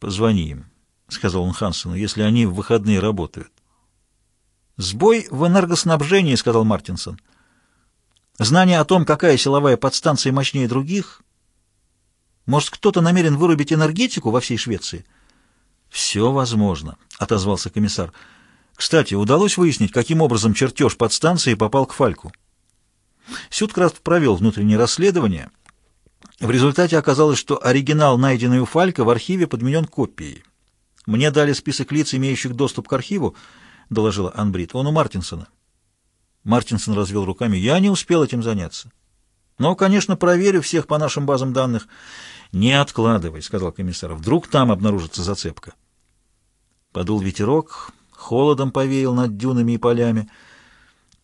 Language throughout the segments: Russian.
Позвони им, — сказал он Хансену, — если они в выходные работают. «Сбой в энергоснабжении», — сказал Мартинсон. «Знание о том, какая силовая подстанция мощнее других. Может, кто-то намерен вырубить энергетику во всей Швеции?» «Все возможно», — отозвался комиссар. «Кстати, удалось выяснить, каким образом чертеж подстанции попал к Фальку?» Сюткрафт провел внутреннее расследование. В результате оказалось, что оригинал, найденный у Фалька, в архиве подменен копией. Мне дали список лиц, имеющих доступ к архиву, — доложила Анбрид. Он у Мартинсона. Мартинсон развел руками. Я не успел этим заняться. Но, конечно, проверю всех по нашим базам данных. Не откладывай, — сказал комиссар. Вдруг там обнаружится зацепка. Подул ветерок, холодом повеял над дюнами и полями.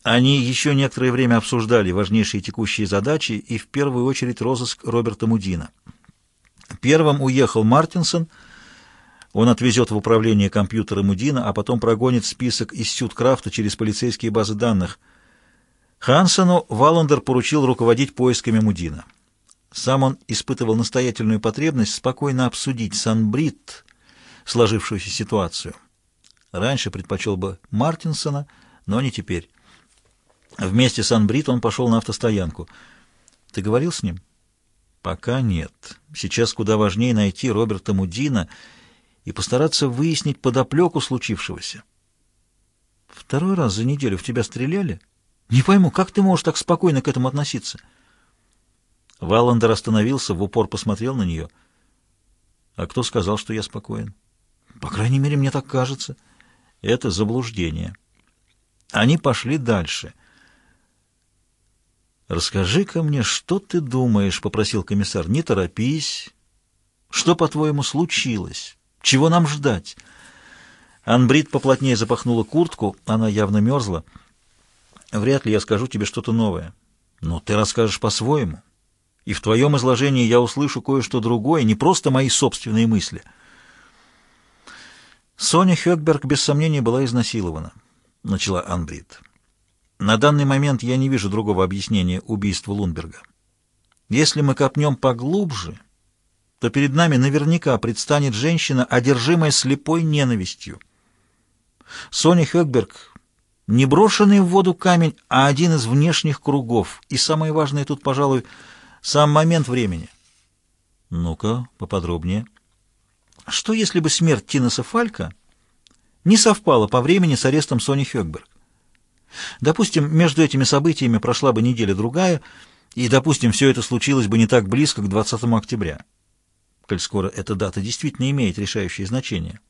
Они еще некоторое время обсуждали важнейшие текущие задачи и в первую очередь розыск Роберта Мудина. Первым уехал Мартинсон. Он отвезет в управление компьютера Мудина, а потом прогонит список из Сюткрафта через полицейские базы данных. Хансену Валандер поручил руководить поисками Мудина. Сам он испытывал настоятельную потребность спокойно обсудить с Анбрид сложившуюся ситуацию. Раньше предпочел бы Мартинсона, но не теперь. Вместе с Анбрид он пошел на автостоянку. Ты говорил с ним? Пока нет. Сейчас куда важнее найти Роберта Мудина и постараться выяснить подоплеку случившегося. Второй раз за неделю в тебя стреляли? Не пойму, как ты можешь так спокойно к этому относиться? Валандер остановился, в упор посмотрел на нее. А кто сказал, что я спокоен? По крайней мере, мне так кажется. Это заблуждение. Они пошли дальше — «Расскажи-ка мне, что ты думаешь?» — попросил комиссар. «Не торопись. Что, по-твоему, случилось? Чего нам ждать?» Анбрид поплотнее запахнула куртку, она явно мерзла. «Вряд ли я скажу тебе что-то новое. Но ты расскажешь по-своему. И в твоем изложении я услышу кое-что другое, не просто мои собственные мысли». Соня Хёкберг без сомнения была изнасилована, — начала Анбрид. На данный момент я не вижу другого объяснения убийству Лунберга. Если мы копнем поглубже, то перед нами наверняка предстанет женщина, одержимая слепой ненавистью. Соня Хёкберг — не брошенный в воду камень, а один из внешних кругов. И самое важное тут, пожалуй, сам момент времени. Ну-ка, поподробнее. Что если бы смерть Тинеса Фалька не совпала по времени с арестом Сони Хёкберг? Допустим, между этими событиями прошла бы неделя-другая, и, допустим, все это случилось бы не так близко к 20 октября, коль скоро эта дата действительно имеет решающее значение.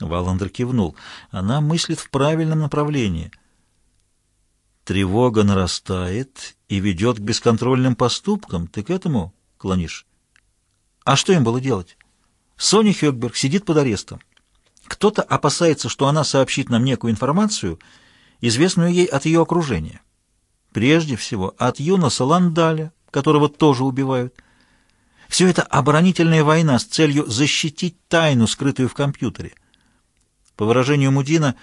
Валандер кивнул. Она мыслит в правильном направлении. Тревога нарастает и ведет к бесконтрольным поступкам. Ты к этому клонишь? А что им было делать? Соня Хёкберг сидит под арестом. Кто-то опасается, что она сообщит нам некую информацию — известную ей от ее окружения. Прежде всего, от Юноса Ландаля, которого тоже убивают. Все это оборонительная война с целью защитить тайну, скрытую в компьютере. По выражению Мудина,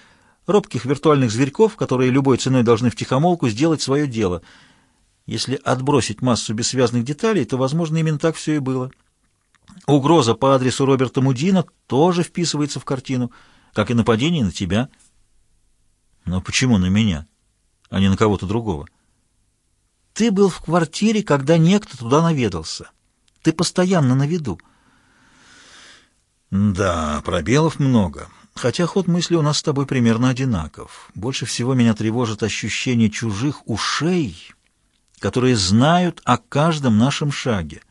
робких виртуальных зверьков, которые любой ценой должны втихомолку сделать свое дело. Если отбросить массу бессвязных деталей, то, возможно, именно так все и было. Угроза по адресу Роберта Мудина тоже вписывается в картину, как и нападение на тебя – но почему на меня, а не на кого-то другого? Ты был в квартире, когда некто туда наведался. Ты постоянно на виду. Да, пробелов много. Хотя ход мысли у нас с тобой примерно одинаков. Больше всего меня тревожит ощущение чужих ушей, которые знают о каждом нашем шаге.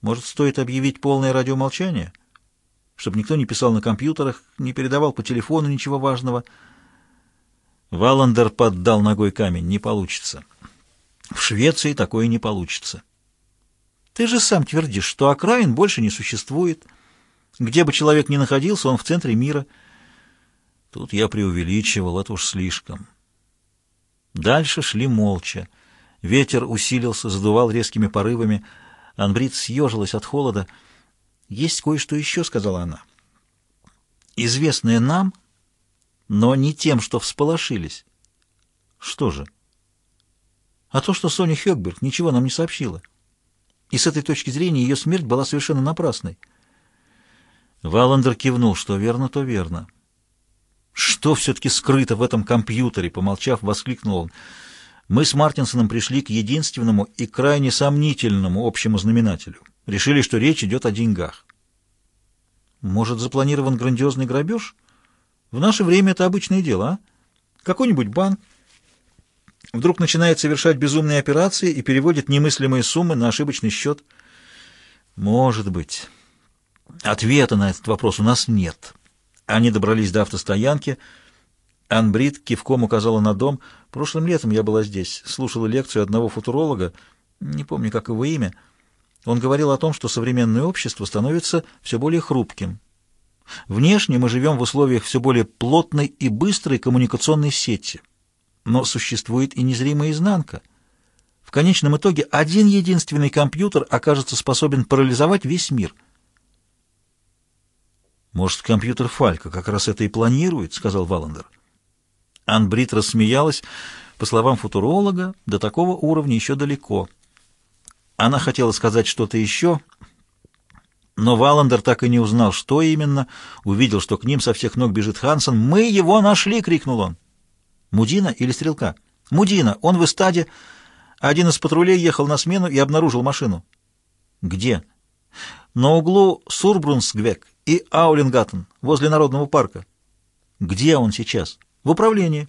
Может, стоит объявить полное радиомолчание? Чтобы никто не писал на компьютерах, не передавал по телефону ничего важного — Валандер поддал ногой камень. Не получится. В Швеции такое не получится. Ты же сам твердишь, что окраин больше не существует. Где бы человек ни находился, он в центре мира. Тут я преувеличивал, это уж слишком. Дальше шли молча. Ветер усилился, задувал резкими порывами. Анбрид съежилась от холода. «Есть кое-что еще», — сказала она. «Известное нам...» но не тем, что всполошились. Что же? А то, что Соня Хёкберг ничего нам не сообщила. И с этой точки зрения ее смерть была совершенно напрасной. Валандер кивнул, что верно, то верно. «Что все-таки скрыто в этом компьютере?» — помолчав, воскликнул он. «Мы с Мартинсоном пришли к единственному и крайне сомнительному общему знаменателю. Решили, что речь идет о деньгах». «Может, запланирован грандиозный грабеж? В наше время это обычное дело, а? Какой-нибудь банк вдруг начинает совершать безумные операции и переводит немыслимые суммы на ошибочный счет?» «Может быть. Ответа на этот вопрос у нас нет». Они добрались до автостоянки. Анбрид кивком указала на дом. Прошлым летом я была здесь, слушала лекцию одного футуролога, не помню, как его имя. Он говорил о том, что современное общество становится все более хрупким. Внешне мы живем в условиях все более плотной и быстрой коммуникационной сети. Но существует и незримая изнанка. В конечном итоге один единственный компьютер окажется способен парализовать весь мир — «Может, компьютер Фалька как раз это и планирует», — сказал Валандер. Анбрид рассмеялась. По словам футуролога, до такого уровня еще далеко. Она хотела сказать что-то еще, но Валандер так и не узнал, что именно. Увидел, что к ним со всех ног бежит Хансен. «Мы его нашли!» — крикнул он. «Мудина или Стрелка?» «Мудина! Он в эстаде. Один из патрулей ехал на смену и обнаружил машину». «Где?» «На углу Сурбрунсгвек и Аулингаттен, возле Народного парка. Где он сейчас? В управлении.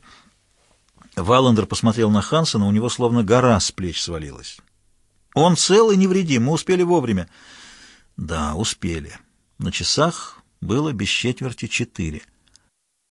Валандер посмотрел на Хансена, у него словно гора с плеч свалилась. Он цел и невредим, мы успели вовремя. Да, успели. На часах было без четверти четыре.